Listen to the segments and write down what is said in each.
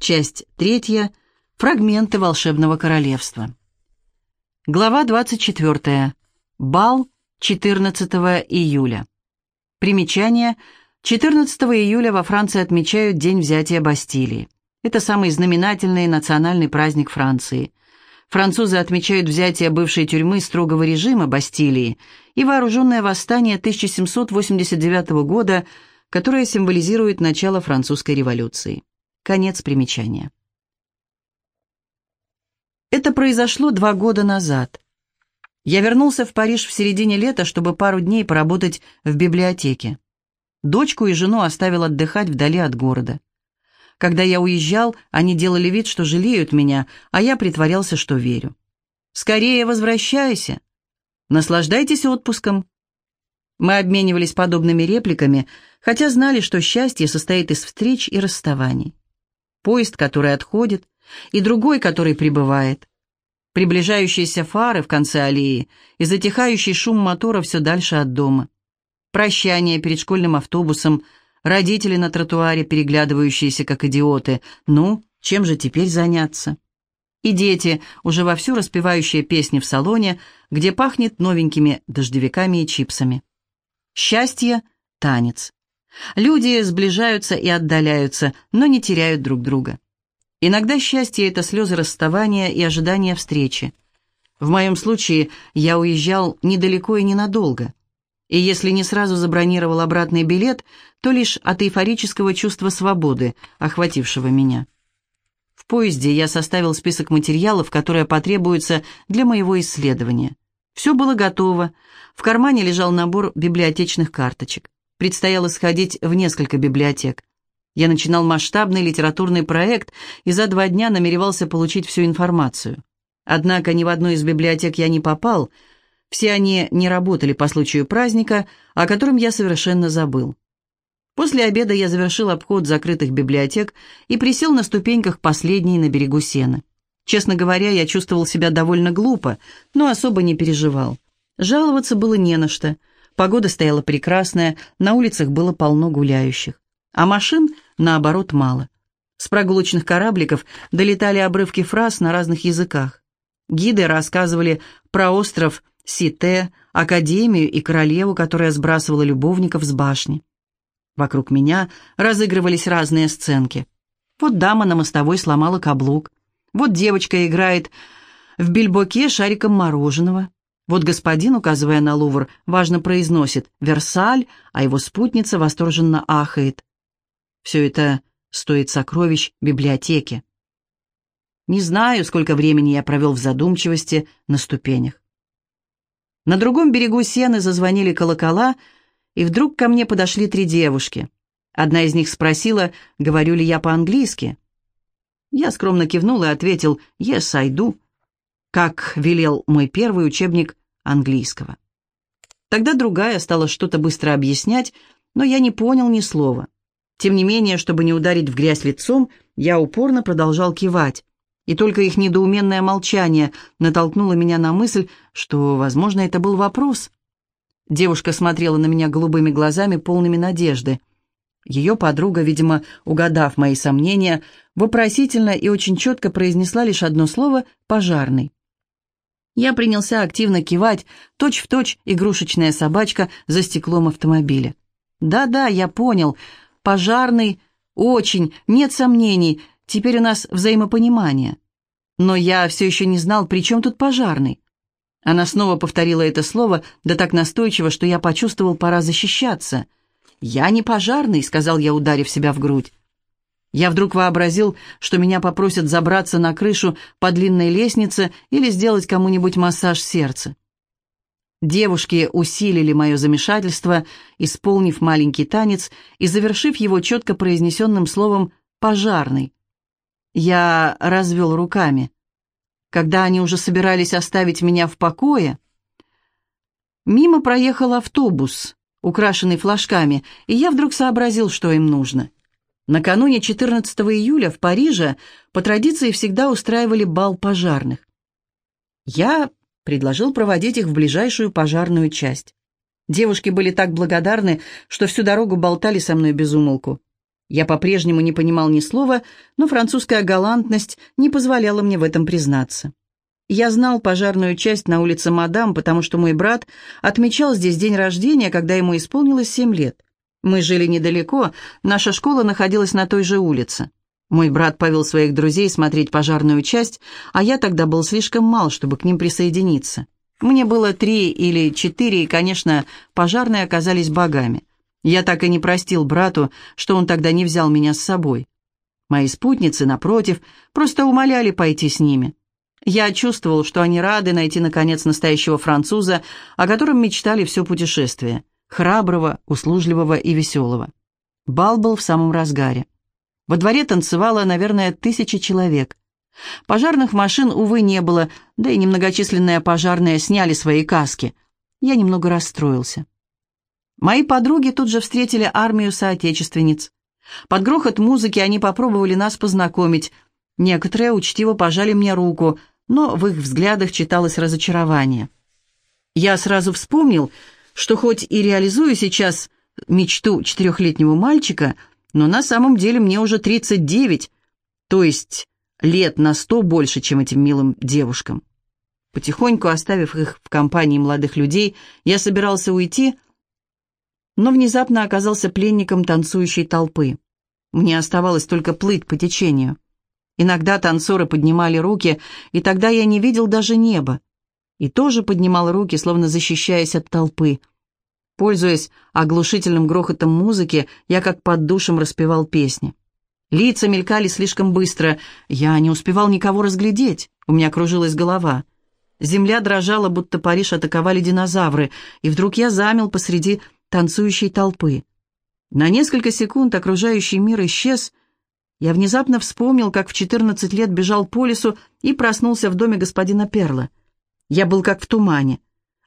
Часть третья. Фрагменты волшебного королевства. Глава 24. Бал 14 июля. Примечание. 14 июля во Франции отмечают День взятия Бастилии. Это самый знаменательный национальный праздник Франции. Французы отмечают взятие бывшей тюрьмы строгого режима Бастилии и вооруженное восстание 1789 года, которое символизирует начало французской революции. Конец примечания. Это произошло два года назад. Я вернулся в Париж в середине лета, чтобы пару дней поработать в библиотеке. Дочку и жену оставил отдыхать вдали от города. Когда я уезжал, они делали вид, что жалеют меня, а я притворялся, что верю. «Скорее возвращайся! Наслаждайтесь отпуском!» Мы обменивались подобными репликами, хотя знали, что счастье состоит из встреч и расставаний поезд, который отходит, и другой, который прибывает. Приближающиеся фары в конце аллеи и затихающий шум мотора все дальше от дома. Прощание перед школьным автобусом, родители на тротуаре, переглядывающиеся как идиоты. Ну, чем же теперь заняться? И дети, уже вовсю распевающие песни в салоне, где пахнет новенькими дождевиками и чипсами. Счастье — танец. Люди сближаются и отдаляются, но не теряют друг друга. Иногда счастье — это слезы расставания и ожидания встречи. В моем случае я уезжал недалеко и ненадолго. И если не сразу забронировал обратный билет, то лишь от эйфорического чувства свободы, охватившего меня. В поезде я составил список материалов, которые потребуются для моего исследования. Все было готово. В кармане лежал набор библиотечных карточек предстояло сходить в несколько библиотек. Я начинал масштабный литературный проект и за два дня намеревался получить всю информацию. Однако ни в одну из библиотек я не попал, все они не работали по случаю праздника, о котором я совершенно забыл. После обеда я завершил обход закрытых библиотек и присел на ступеньках последней на берегу сена. Честно говоря, я чувствовал себя довольно глупо, но особо не переживал. Жаловаться было не на что – Погода стояла прекрасная, на улицах было полно гуляющих. А машин, наоборот, мало. С прогулочных корабликов долетали обрывки фраз на разных языках. Гиды рассказывали про остров Сите, Академию и королеву, которая сбрасывала любовников с башни. Вокруг меня разыгрывались разные сценки. Вот дама на мостовой сломала каблук. Вот девочка играет в бельбоке шариком мороженого. Вот господин, указывая на Лувр, важно произносит «Версаль», а его спутница восторженно ахает. Все это стоит сокровищ библиотеки. Не знаю, сколько времени я провел в задумчивости на ступенях. На другом берегу сены зазвонили колокола, и вдруг ко мне подошли три девушки. Одна из них спросила, говорю ли я по-английски. Я скромно кивнул и ответил «Yes, I do», как велел мой первый учебник английского. Тогда другая стала что-то быстро объяснять, но я не понял ни слова. Тем не менее, чтобы не ударить в грязь лицом, я упорно продолжал кивать. И только их недоуменное молчание натолкнуло меня на мысль, что, возможно, это был вопрос. Девушка смотрела на меня голубыми глазами, полными надежды. Ее подруга, видимо, угадав мои сомнения, вопросительно и очень четко произнесла лишь одно слово «пожарный». Я принялся активно кивать, точь-в-точь точь игрушечная собачка за стеклом автомобиля. «Да-да, я понял. Пожарный. Очень. Нет сомнений. Теперь у нас взаимопонимание». Но я все еще не знал, при чем тут пожарный. Она снова повторила это слово, да так настойчиво, что я почувствовал, пора защищаться. «Я не пожарный», — сказал я, ударив себя в грудь. Я вдруг вообразил, что меня попросят забраться на крышу по длинной лестнице или сделать кому-нибудь массаж сердца. Девушки усилили мое замешательство, исполнив маленький танец и завершив его четко произнесенным словом «пожарный». Я развел руками. Когда они уже собирались оставить меня в покое, мимо проехал автобус, украшенный флажками, и я вдруг сообразил, что им нужно — Накануне 14 июля в Париже по традиции всегда устраивали бал пожарных. Я предложил проводить их в ближайшую пожарную часть. Девушки были так благодарны, что всю дорогу болтали со мной без умолку. Я по-прежнему не понимал ни слова, но французская галантность не позволяла мне в этом признаться. Я знал пожарную часть на улице Мадам, потому что мой брат отмечал здесь день рождения, когда ему исполнилось семь лет. Мы жили недалеко, наша школа находилась на той же улице. Мой брат повел своих друзей смотреть пожарную часть, а я тогда был слишком мал, чтобы к ним присоединиться. Мне было три или четыре, и, конечно, пожарные оказались богами. Я так и не простил брату, что он тогда не взял меня с собой. Мои спутницы, напротив, просто умоляли пойти с ними. Я чувствовал, что они рады найти, наконец, настоящего француза, о котором мечтали все путешествие. Храброго, услужливого и веселого. Бал был в самом разгаре. Во дворе танцевало, наверное, тысячи человек. Пожарных машин, увы, не было, да и немногочисленные пожарные сняли свои каски. Я немного расстроился. Мои подруги тут же встретили армию соотечественниц. Под грохот музыки они попробовали нас познакомить. Некоторые учтиво пожали мне руку, но в их взглядах читалось разочарование. Я сразу вспомнил, что хоть и реализую сейчас мечту четырехлетнего мальчика, но на самом деле мне уже 39, то есть лет на сто больше, чем этим милым девушкам. Потихоньку оставив их в компании молодых людей, я собирался уйти, но внезапно оказался пленником танцующей толпы. Мне оставалось только плыть по течению. Иногда танцоры поднимали руки, и тогда я не видел даже неба. И тоже поднимал руки, словно защищаясь от толпы. Пользуясь оглушительным грохотом музыки, я как под душем распевал песни. Лица мелькали слишком быстро, я не успевал никого разглядеть, у меня кружилась голова. Земля дрожала, будто Париж атаковали динозавры, и вдруг я замел посреди танцующей толпы. На несколько секунд окружающий мир исчез. Я внезапно вспомнил, как в 14 лет бежал по лесу и проснулся в доме господина Перла. Я был как в тумане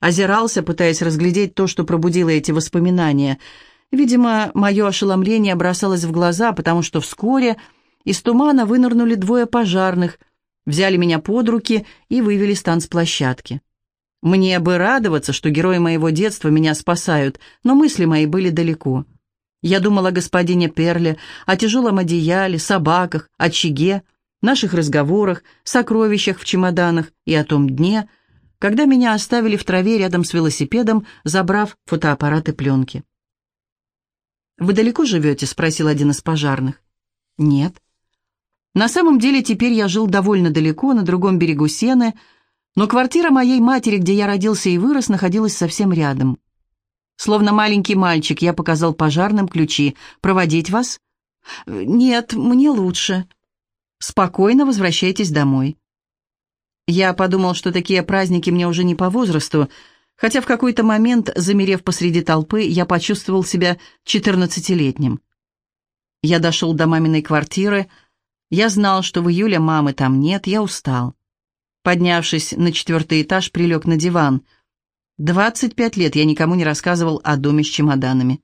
озирался, пытаясь разглядеть то, что пробудило эти воспоминания. Видимо, мое ошеломление бросалось в глаза, потому что вскоре из тумана вынырнули двое пожарных, взяли меня под руки и вывели с танцплощадки. Мне бы радоваться, что герои моего детства меня спасают, но мысли мои были далеко. Я думал о господине Перле, о тяжелом одеяле, собаках, очаге, наших разговорах, сокровищах в чемоданах и о том дне, когда меня оставили в траве рядом с велосипедом, забрав фотоаппарат и пленки. «Вы далеко живете?» — спросил один из пожарных. «Нет». На самом деле теперь я жил довольно далеко, на другом берегу Сены, но квартира моей матери, где я родился и вырос, находилась совсем рядом. Словно маленький мальчик, я показал пожарным ключи. «Проводить вас?» «Нет, мне лучше». «Спокойно возвращайтесь домой». Я подумал, что такие праздники мне уже не по возрасту, хотя в какой-то момент, замерев посреди толпы, я почувствовал себя четырнадцатилетним. Я дошел до маминой квартиры. Я знал, что в июле мамы там нет, я устал. Поднявшись на четвертый этаж, прилег на диван. Двадцать пять лет я никому не рассказывал о доме с чемоданами.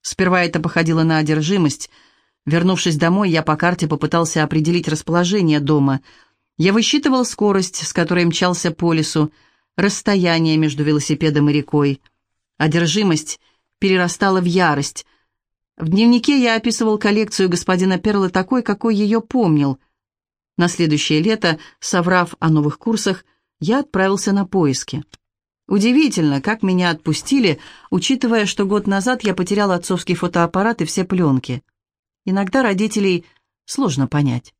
Сперва это походило на одержимость. Вернувшись домой, я по карте попытался определить расположение дома — я высчитывал скорость, с которой мчался по лесу, расстояние между велосипедом и рекой. Одержимость перерастала в ярость. В дневнике я описывал коллекцию господина Перла такой, какой ее помнил. На следующее лето, соврав о новых курсах, я отправился на поиски. Удивительно, как меня отпустили, учитывая, что год назад я потерял отцовский фотоаппарат и все пленки. Иногда родителей сложно понять.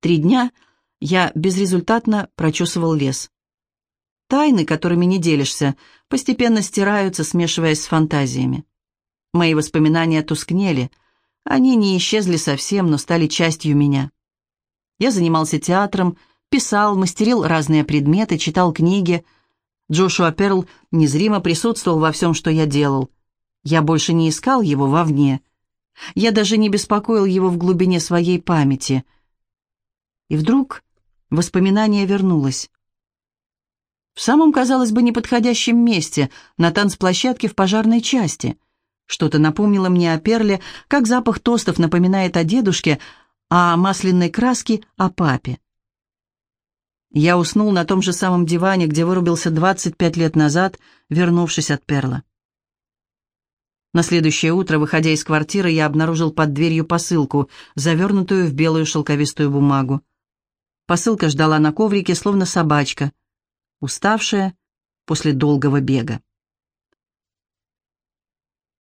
Три дня я безрезультатно прочесывал лес. Тайны, которыми не делишься, постепенно стираются, смешиваясь с фантазиями. Мои воспоминания тускнели. Они не исчезли совсем, но стали частью меня. Я занимался театром, писал, мастерил разные предметы, читал книги. Джошуа Перл незримо присутствовал во всем, что я делал. Я больше не искал его вовне. Я даже не беспокоил его в глубине своей памяти — и вдруг воспоминание вернулось. В самом, казалось бы, неподходящем месте, на танцплощадке в пожарной части. Что-то напомнило мне о перле, как запах тостов напоминает о дедушке, а масляной краски — о папе. Я уснул на том же самом диване, где вырубился 25 лет назад, вернувшись от перла. На следующее утро, выходя из квартиры, я обнаружил под дверью посылку, завернутую в белую шелковистую бумагу. Посылка ждала на коврике, словно собачка, уставшая после долгого бега.